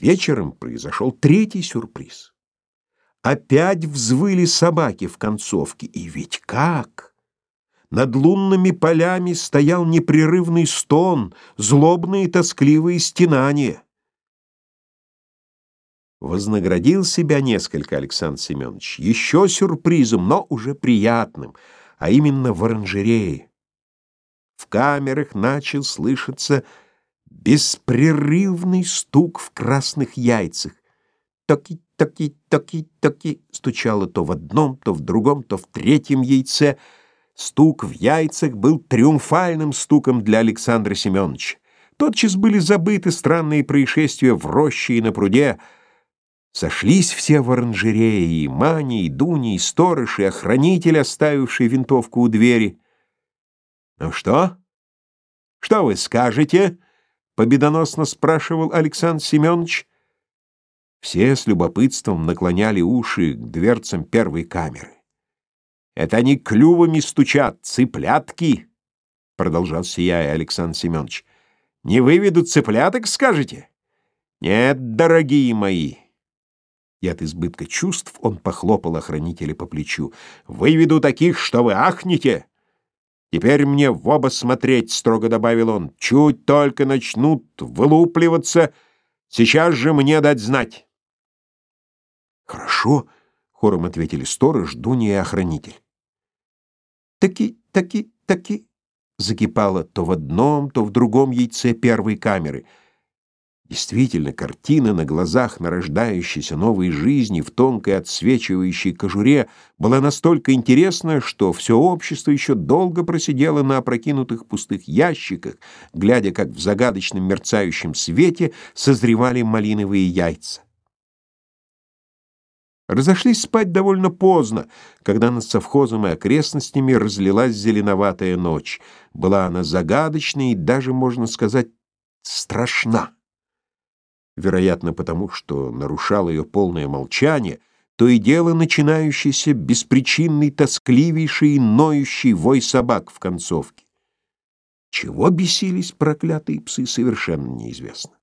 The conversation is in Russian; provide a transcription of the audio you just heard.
Вечером произошел третий сюрприз. Опять взвыли собаки в концовке, и ведь как! Над лунными полями стоял непрерывный стон, злобные тоскливые стенания. Вознаградил себя несколько Александр Семенович еще сюрпризом, но уже приятным, а именно в оранжерее. В камерах начал слышаться беспрерывный стук в красных яйцах. Токи, токи, токи, токи стучало то в одном, то в другом, то в третьем яйце. Стук в яйцах был триумфальным стуком для Александра Семеновича. Тотчас были забыты странные происшествия в роще и на пруде. Сошлись все в оранжерее, и Маня, и Дуня, и сторож, и охранитель, оставивший винтовку у двери. «Ну что? Что вы скажете?» — победоносно спрашивал Александр Семенович. Все с любопытством наклоняли уши к дверцам первой камеры. «Это они клювами стучат, цыплятки!» — продолжал сияя Александр Семенович. «Не выведут цыпляток, скажете?» «Нет, дорогие мои!» И от избытка чувств он похлопал охранителя по плечу. «Выведу таких, что вы ахнете!» «Теперь мне в оба смотреть», — строго добавил он. «Чуть только начнут вылупливаться, сейчас же мне дать знать». «Хорошо», — хором ответили сторож, Дуня и охранитель. «Таки, таки, таки», — закипало то в одном, то в другом яйце первой камеры — Действительно, картина на глазах нарождающейся новой жизни в тонкой отсвечивающей кожуре была настолько интересна, что все общество еще долго просидело на опрокинутых пустых ящиках, глядя, как в загадочном мерцающем свете созревали малиновые яйца. Разошлись спать довольно поздно, когда над совхозом и окрестностями разлилась зеленоватая ночь. Была она загадочной и даже, можно сказать, страшна вероятно потому, что нарушал ее полное молчание, то и дело начинающийся беспричинный, тоскливейший и ноющий вой собак в концовке. Чего бесились проклятые псы, совершенно неизвестно.